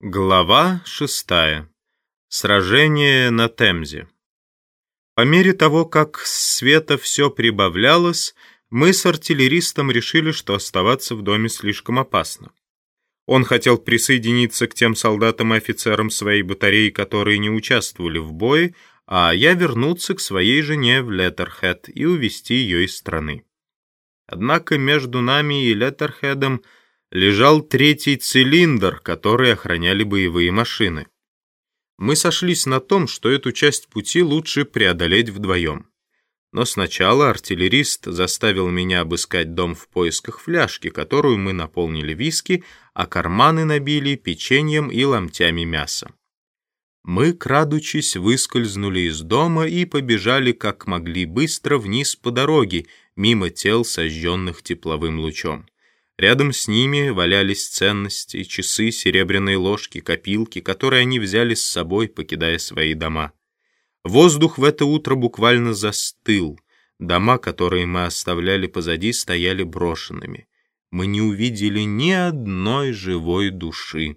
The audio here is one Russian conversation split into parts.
Глава шестая. Сражение на Темзе. По мере того, как света все прибавлялось, мы с артиллеристом решили, что оставаться в доме слишком опасно. Он хотел присоединиться к тем солдатам и офицерам своей батареи, которые не участвовали в бое, а я вернуться к своей жене в Леттерхед и увезти ее из страны. Однако между нами и Леттерхедом – лежал третий цилиндр, который охраняли боевые машины. Мы сошлись на том, что эту часть пути лучше преодолеть вдвоем. Но сначала артиллерист заставил меня обыскать дом в поисках фляжки, которую мы наполнили виски, а карманы набили печеньем и ломтями мяса. Мы, крадучись, выскользнули из дома и побежали как могли быстро вниз по дороге, мимо тел, сожженных тепловым лучом. Рядом с ними валялись ценности, часы, серебряные ложки, копилки, которые они взяли с собой, покидая свои дома. Воздух в это утро буквально застыл. Дома, которые мы оставляли позади, стояли брошенными. Мы не увидели ни одной живой души.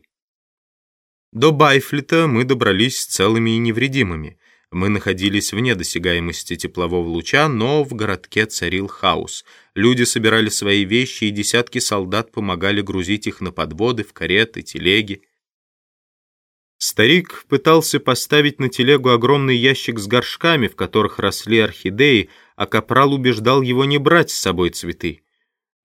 До Байфлета мы добрались целыми и невредимыми. Мы находились вне досягаемости теплового луча, но в городке царил хаос. Люди собирали свои вещи, и десятки солдат помогали грузить их на подводы, в кареты, телеги. Старик пытался поставить на телегу огромный ящик с горшками, в которых росли орхидеи, а капрал убеждал его не брать с собой цветы.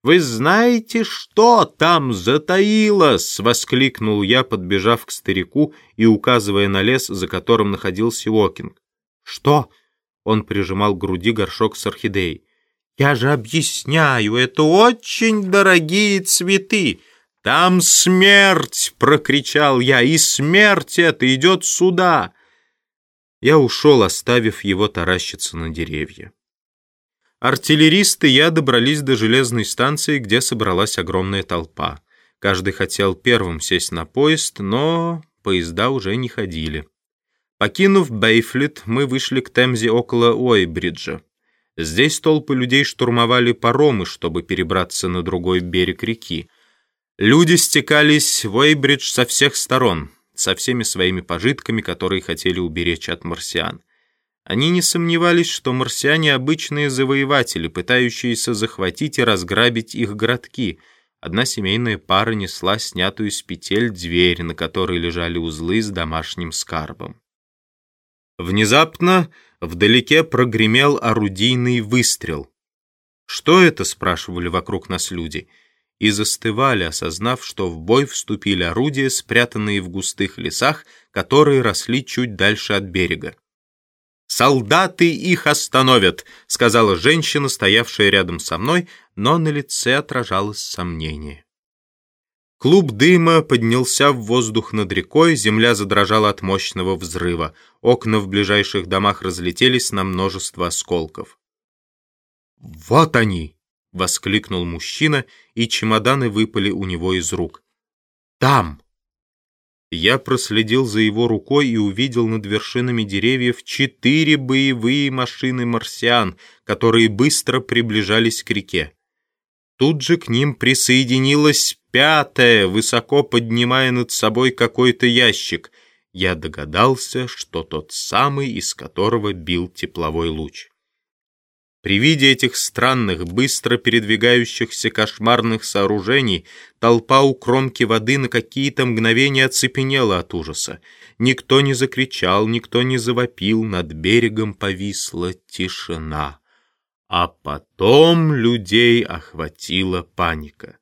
«Вы знаете, что там затаилось?» — воскликнул я, подбежав к старику и указывая на лес, за которым находился Уокинг. «Что?» — он прижимал к груди горшок с орхидеей. «Я же объясняю, это очень дорогие цветы!» «Там смерть!» — прокричал я, «и смерть эта идет сюда!» Я ушел, оставив его таращиться на деревья. Артиллеристы я добрались до железной станции, где собралась огромная толпа. Каждый хотел первым сесть на поезд, но поезда уже не ходили. Покинув Бейфлит, мы вышли к Темзе около Уэйбриджа. Здесь толпы людей штурмовали паромы, чтобы перебраться на другой берег реки. Люди стекались в Уэйбридж со всех сторон, со всеми своими пожитками, которые хотели уберечь от марсиан. Они не сомневались, что марсиане — обычные завоеватели, пытающиеся захватить и разграбить их городки. Одна семейная пара несла снятую с петель дверь, на которой лежали узлы с домашним скарбом. Внезапно вдалеке прогремел орудийный выстрел. «Что это?» — спрашивали вокруг нас люди. И застывали, осознав, что в бой вступили орудия, спрятанные в густых лесах, которые росли чуть дальше от берега. «Солдаты их остановят», — сказала женщина, стоявшая рядом со мной, но на лице отражалось сомнение. Клуб дыма поднялся в воздух над рекой, земля задрожала от мощного взрыва. Окна в ближайших домах разлетелись на множество осколков. «Вот они!» — воскликнул мужчина, и чемоданы выпали у него из рук. «Там!» Я проследил за его рукой и увидел над вершинами деревьев четыре боевые машины марсиан, которые быстро приближались к реке. Тут же к ним присоединилась пятая, высоко поднимая над собой какой-то ящик. Я догадался, что тот самый, из которого бил тепловой луч. При виде этих странных, быстро передвигающихся кошмарных сооружений толпа у кромки воды на какие-то мгновения оцепенела от ужаса. Никто не закричал, никто не завопил, над берегом повисла тишина. А потом людей охватила паника.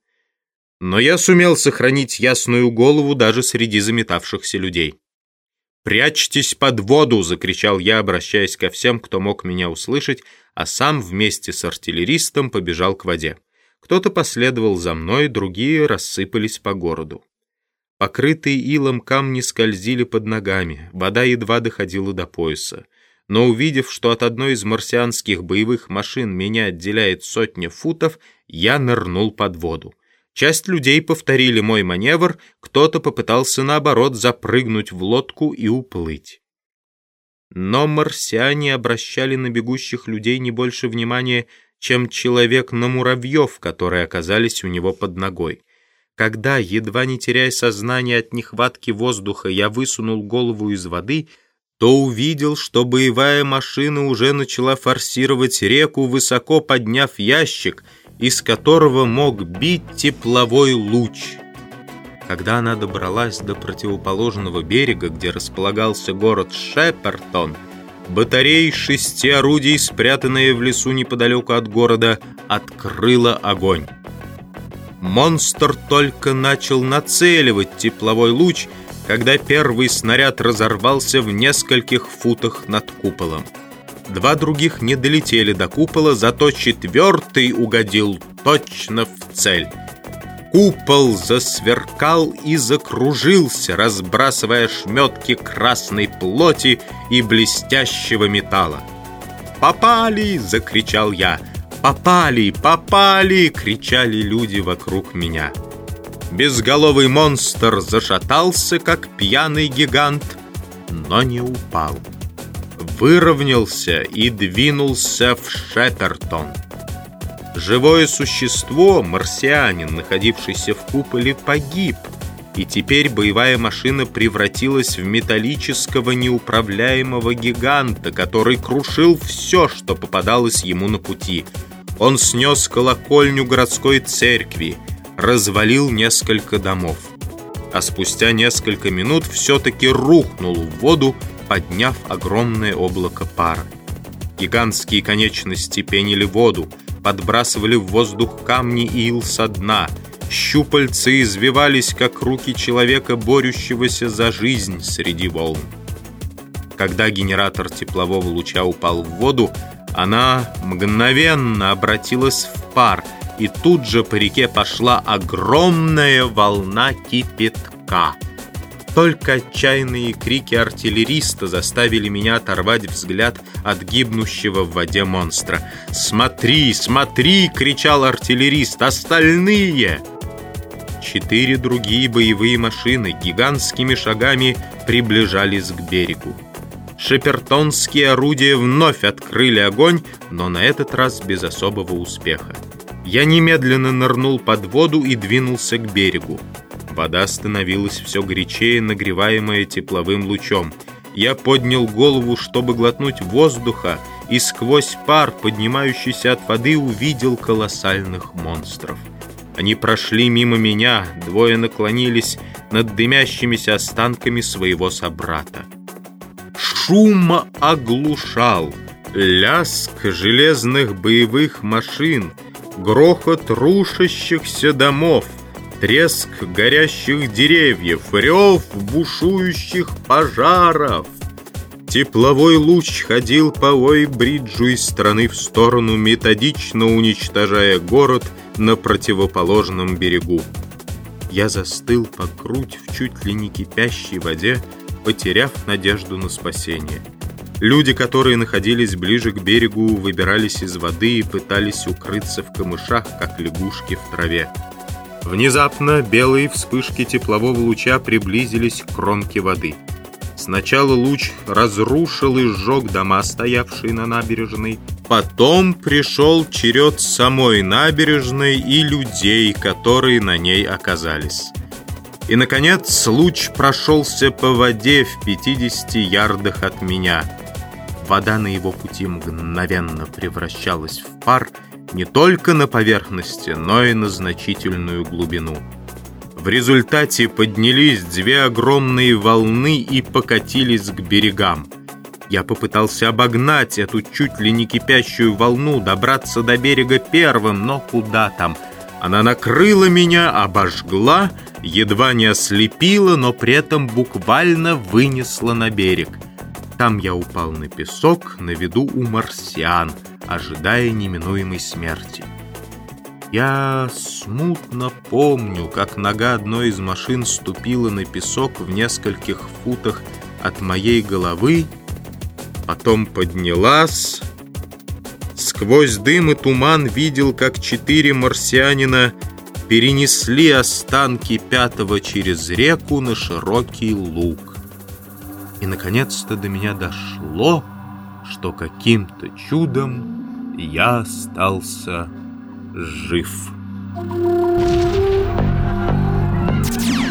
Но я сумел сохранить ясную голову даже среди заметавшихся людей. «Прячьтесь под воду!» — закричал я, обращаясь ко всем, кто мог меня услышать, а сам вместе с артиллеристом побежал к воде. Кто-то последовал за мной, другие рассыпались по городу. Покрытые илом камни скользили под ногами, вода едва доходила до пояса. Но увидев, что от одной из марсианских боевых машин меня отделяет сотня футов, я нырнул под воду. Часть людей повторили мой маневр, кто-то попытался, наоборот, запрыгнуть в лодку и уплыть. Но марсиане обращали на бегущих людей не больше внимания, чем человек на муравьев, которые оказались у него под ногой. Когда, едва не теряя сознание от нехватки воздуха, я высунул голову из воды, то увидел, что боевая машина уже начала форсировать реку, высоко подняв ящик, из которого мог бить тепловой луч. Когда она добралась до противоположного берега, где располагался город Шепертон, батареи шести орудий, спрятанные в лесу неподалеку от города, открыла огонь. Монстр только начал нацеливать тепловой луч, когда первый снаряд разорвался в нескольких футах над куполом. Два других не долетели до купола, зато четвертый угодил точно в цель. Купол засверкал и закружился, разбрасывая шметки красной плоти и блестящего металла. «Попали!» — закричал я — «Попали! Попали!» — кричали люди вокруг меня. Безголовый монстр зашатался, как пьяный гигант, но не упал. Выровнялся и двинулся в Шепертон. Живое существо, марсианин, находившийся в куполе, погиб, и теперь боевая машина превратилась в металлического неуправляемого гиганта, который крушил все, что попадалось ему на пути — он снес колокольню городской церкви, развалил несколько домов. А спустя несколько минут все-таки рухнул в воду, подняв огромное облако пара. Гигантские конечности пенили воду, подбрасывали в воздух камни и ил со дна. Щупальцы извивались, как руки человека, борющегося за жизнь среди волн. Когда генератор теплового луча упал в воду, она мгновенно обратилась в пар, и тут же по реке пошла огромная волна кипятка. Только отчаянные крики артиллериста заставили меня оторвать взгляд от гибнущего в воде монстра. «Смотри, смотри!» — кричал артиллерист. «Остальные!» Четыре другие боевые машины гигантскими шагами приближались к берегу. Шепертонские орудия вновь открыли огонь, но на этот раз без особого успеха. Я немедленно нырнул под воду и двинулся к берегу. Вода становилась все горячее, нагреваемая тепловым лучом. Я поднял голову, чтобы глотнуть воздуха, и сквозь пар, поднимающийся от воды, увидел колоссальных монстров. Они прошли мимо меня, двое наклонились над дымящимися останками своего собрата. Шум оглушал, ляск железных боевых машин, грохот рушащихся домов, треск горящих деревьев, рев бушующих пожаров. Тепловой луч ходил по Ой-бриджу из стороны в сторону, методично уничтожая город на противоположном берегу. Я застыл по грудь в чуть ли не кипящей воде, потеряв надежду на спасение. Люди, которые находились ближе к берегу, выбирались из воды и пытались укрыться в камышах, как лягушки в траве. Внезапно белые вспышки теплового луча приблизились к кромке воды. Сначала луч разрушил и сжег дома, стоявшие на набережной. Потом пришел черед самой набережной и людей, которые на ней оказались. И, наконец, луч прошелся по воде в 50 ярдах от меня. Вода на его пути мгновенно превращалась в пар не только на поверхности, но и на значительную глубину. В результате поднялись две огромные волны и покатились к берегам. Я попытался обогнать эту чуть ли не кипящую волну, добраться до берега первым, но куда там? Она накрыла меня, обожгла едва не ослепила, но при этом буквально вынесла на берег. Там я упал на песок на виду у марсиан, ожидая неминуемой смерти. Я смутно помню, как нога одной из машин ступила на песок в нескольких футах от моей головы, потом поднялась. Сквозь дым и туман видел, как четыре марсианина перенесли останки пятого через реку на широкий луг. И наконец-то до меня дошло, что каким-то чудом я остался жив. Thank you.